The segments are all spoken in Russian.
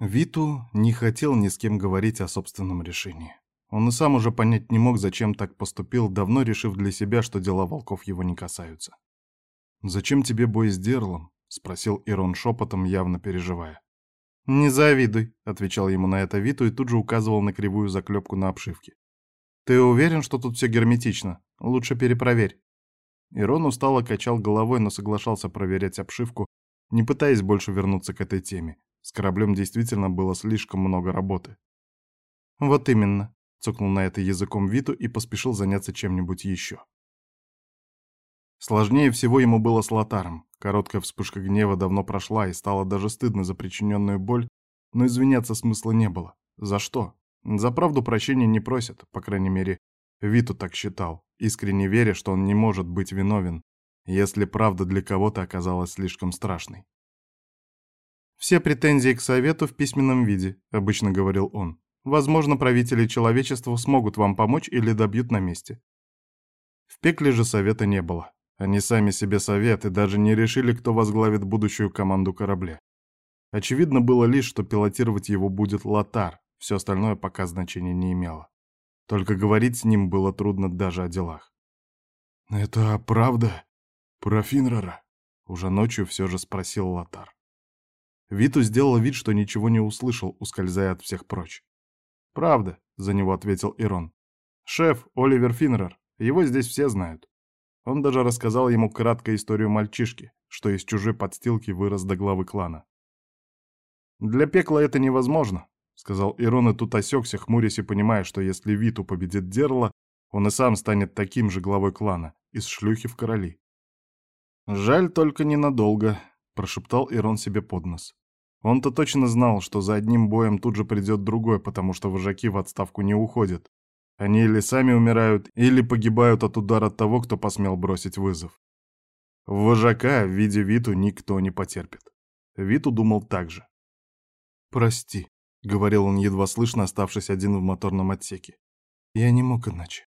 Виту не хотел ни с кем говорить о собственном решении. Он и сам уже понять не мог, зачем так поступил, давно решив для себя, что дела волков его не касаются. «Зачем тебе бой с Дерлом?» — спросил Ирон шепотом, явно переживая. «Не завидуй», — отвечал ему на это Виту и тут же указывал на кривую заклепку на обшивке. «Ты уверен, что тут все герметично? Лучше перепроверь». Ирон устало качал головой, но соглашался проверять обшивку, не пытаясь больше вернуться к этой теме. С кораблем действительно было слишком много работы. «Вот именно», — цокнул на это языком Виту и поспешил заняться чем-нибудь еще. Сложнее всего ему было с Лотаром. Короткая вспышка гнева давно прошла, и стало даже стыдно за причиненную боль, но извиняться смысла не было. За что? За правду прощения не просят, по крайней мере, Виту так считал, искренне веря, что он не может быть виновен, если правда для кого-то оказалась слишком страшной. «Все претензии к Совету в письменном виде», — обычно говорил он. «Возможно, правители человечества смогут вам помочь или добьют на месте». В пекле же Совета не было. Они сами себе совет и даже не решили, кто возглавит будущую команду корабля. Очевидно было лишь, что пилотировать его будет Лотар, все остальное пока значения не имело. Только говорить с ним было трудно даже о делах. «Это правда? Про Финрера?» Уже ночью все же спросил Лотар. Виту сделал вид, что ничего не услышал, ускользая от всех прочь. «Правда», — за него ответил Ирон. «Шеф Оливер Финрер, его здесь все знают. Он даже рассказал ему кратко историю мальчишки, что из чужой подстилки вырос до главы клана. «Для пекла это невозможно», — сказал Ирон и тут осекся, хмурясь и понимая, что если Виту победит Дерла, он и сам станет таким же главой клана, из шлюхи в короли. «Жаль только ненадолго», — прошептал Ирон себе под нос. Он-то точно знал, что за одним боем тут же придет другой, потому что вожаки в отставку не уходят, они или сами умирают, или погибают от удара того, кто посмел бросить вызов. Вожака в виде Виту никто не потерпит. Виту думал так же. «Прости», — говорил он едва слышно, оставшись один в моторном отсеке. «Я не мог иначе».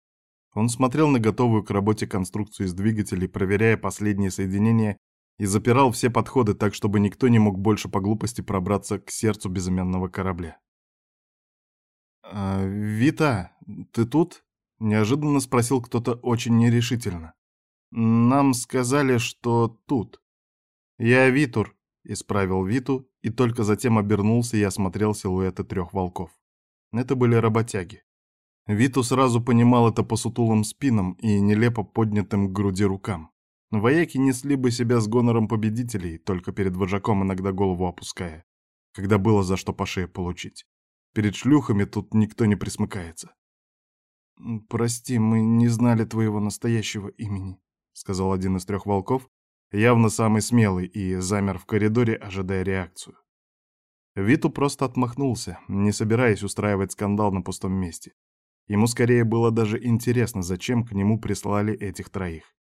Он смотрел на готовую к работе конструкцию из двигателей, проверяя последние соединения и запирал все подходы так, чтобы никто не мог больше по глупости пробраться к сердцу безымянного корабля. «А, «Вита, ты тут?» — неожиданно спросил кто-то очень нерешительно. «Нам сказали, что тут». «Я Витур», — исправил Виту, и только затем обернулся и осмотрел силуэты трех волков. Это были работяги. Виту сразу понимал это по сутулым спинам и нелепо поднятым к груди рукам. Вояки несли бы себя с гонором победителей, только перед вожаком иногда голову опуская, когда было за что по шее получить. Перед шлюхами тут никто не присмыкается. «Прости, мы не знали твоего настоящего имени», — сказал один из трех волков, явно самый смелый, и замер в коридоре, ожидая реакцию. Виту просто отмахнулся, не собираясь устраивать скандал на пустом месте. Ему скорее было даже интересно, зачем к нему прислали этих троих.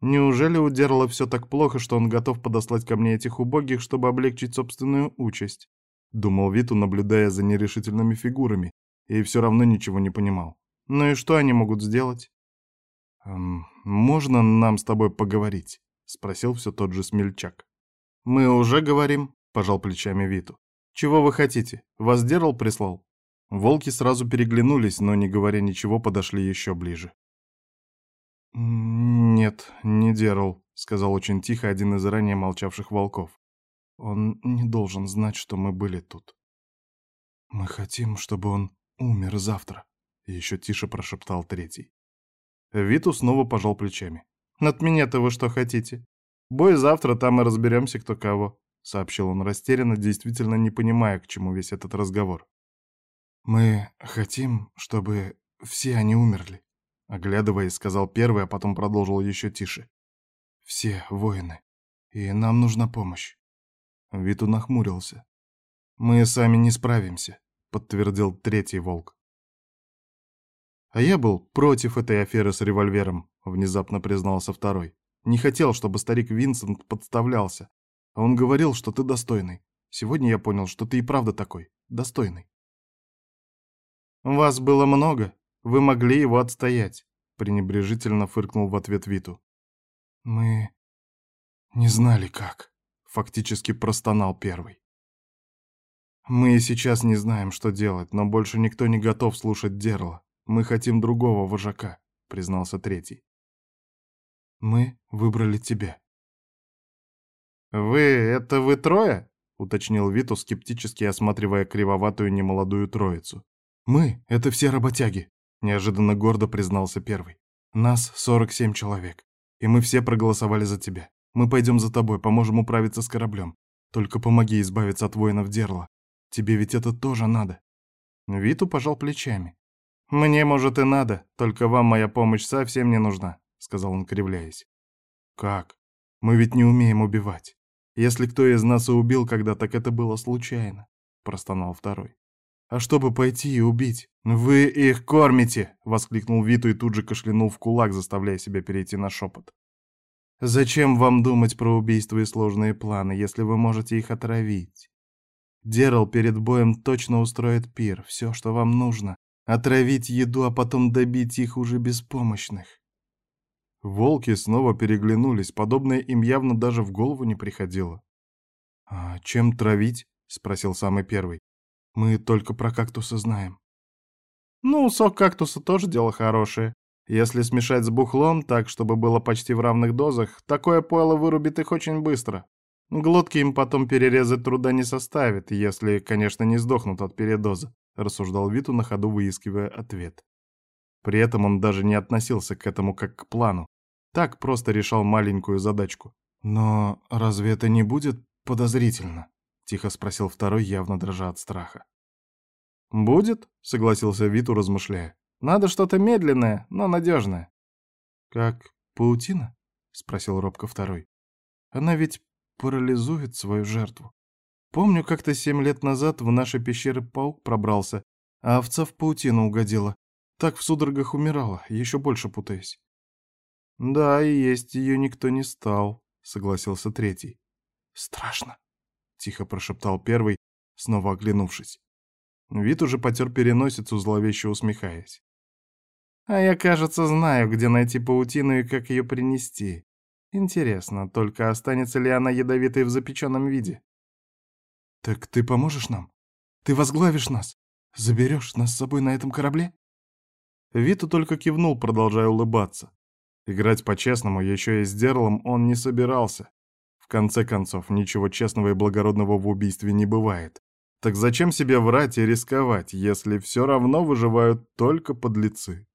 Неужели у Дерла все так плохо, что он готов подослать ко мне этих убогих, чтобы облегчить собственную участь? Думал Виту, наблюдая за нерешительными фигурами, и все равно ничего не понимал. Ну и что они могут сделать? «Эм, «Можно нам с тобой поговорить?» — спросил все тот же смельчак. «Мы уже говорим», — пожал плечами Виту. «Чего вы хотите? Вас Дерл прислал?» Волки сразу переглянулись, но, не говоря ничего, подошли еще ближе. «Нет, не Дерл», — сказал очень тихо один из ранее молчавших волков. Он не должен знать, что мы были тут. Мы хотим, чтобы он умер завтра, еще тише прошептал третий. Виту снова пожал плечами. От меня-то вы что хотите? Бой завтра, там и разберемся, кто кого, сообщил он растерянно, действительно не понимая, к чему весь этот разговор. Мы хотим, чтобы все они умерли, оглядываясь, сказал первый, а потом продолжил еще тише. Все воины. И нам нужна помощь. Виту нахмурился. «Мы сами не справимся», — подтвердил третий волк. «А я был против этой аферы с револьвером», — внезапно признался второй. «Не хотел, чтобы старик Винсент подставлялся. А он говорил, что ты достойный. Сегодня я понял, что ты и правда такой, достойный». «Вас было много. Вы могли его отстоять», — пренебрежительно фыркнул в ответ Виту. «Мы не знали, как», фактически простонал первый. Мы сейчас не знаем, что делать, но больше никто не готов слушать Дерла. Мы хотим другого вожака, признался третий. Мы выбрали тебя. Вы, это вы трое? уточнил Виту, скептически осматривая кривоватую немолодую троицу. Мы — это все работяги, неожиданно гордо признался первый. Нас 47 человек, и мы все проголосовали за тебя. Мы пойдем за тобой, поможем управиться с кораблем. Только помоги избавиться от воинов Дерла. Тебе ведь это тоже надо. Виту пожал плечами. «Мне, может, и надо, только вам моя помощь совсем не нужна», — сказал он, кривляясь. «Как? Мы ведь не умеем убивать. Если кто из нас и убил когда, так это было случайно», — простонал второй. «А чтобы пойти и убить? Вы их кормите!» — воскликнул Виту и тут же кашлянул в кулак, заставляя себя перейти на шепот. «Зачем вам думать про убийство и сложные планы, если вы можете их отравить? Дерал перед боем точно устроит пир, все, что вам нужно, Отравить еду, а потом добить их уже беспомощных. Волки снова переглянулись, подобное им явно даже в голову не приходило. «А чем травить?» — спросил самый первый. «Мы только про кактусы знаем». «Ну, сок кактуса тоже дело хорошее. Если смешать с бухлом так, чтобы было почти в равных дозах, такое пойло вырубит их очень быстро. Глотки им потом перерезать труда не составит, если, конечно, не сдохнут от передоза. — рассуждал Виту на ходу, выискивая ответ. При этом он даже не относился к этому как к плану. Так просто решал маленькую задачку. «Но разве это не будет подозрительно?» — тихо спросил второй, явно дрожа от страха. «Будет», — согласился Виту, размышляя. «Надо что-то медленное, но надежное». «Как паутина?» — спросил робко второй. «Она ведь парализует свою жертву». Помню, как-то семь лет назад в наши пещеры паук пробрался, а овца в паутину угодила. Так в судорогах умирала, еще больше путаясь. «Да, и есть ее никто не стал», — согласился третий. «Страшно», — тихо прошептал первый, снова оглянувшись. Вид уже потер переносицу, зловеще усмехаясь. «А я, кажется, знаю, где найти паутину и как ее принести. Интересно, только останется ли она ядовитой в запеченном виде?» «Так ты поможешь нам? Ты возглавишь нас? Заберешь нас с собой на этом корабле?» Виту только кивнул, продолжая улыбаться. Играть по-честному еще и с Дерлом он не собирался. В конце концов, ничего честного и благородного в убийстве не бывает. Так зачем себе врать и рисковать, если все равно выживают только подлецы?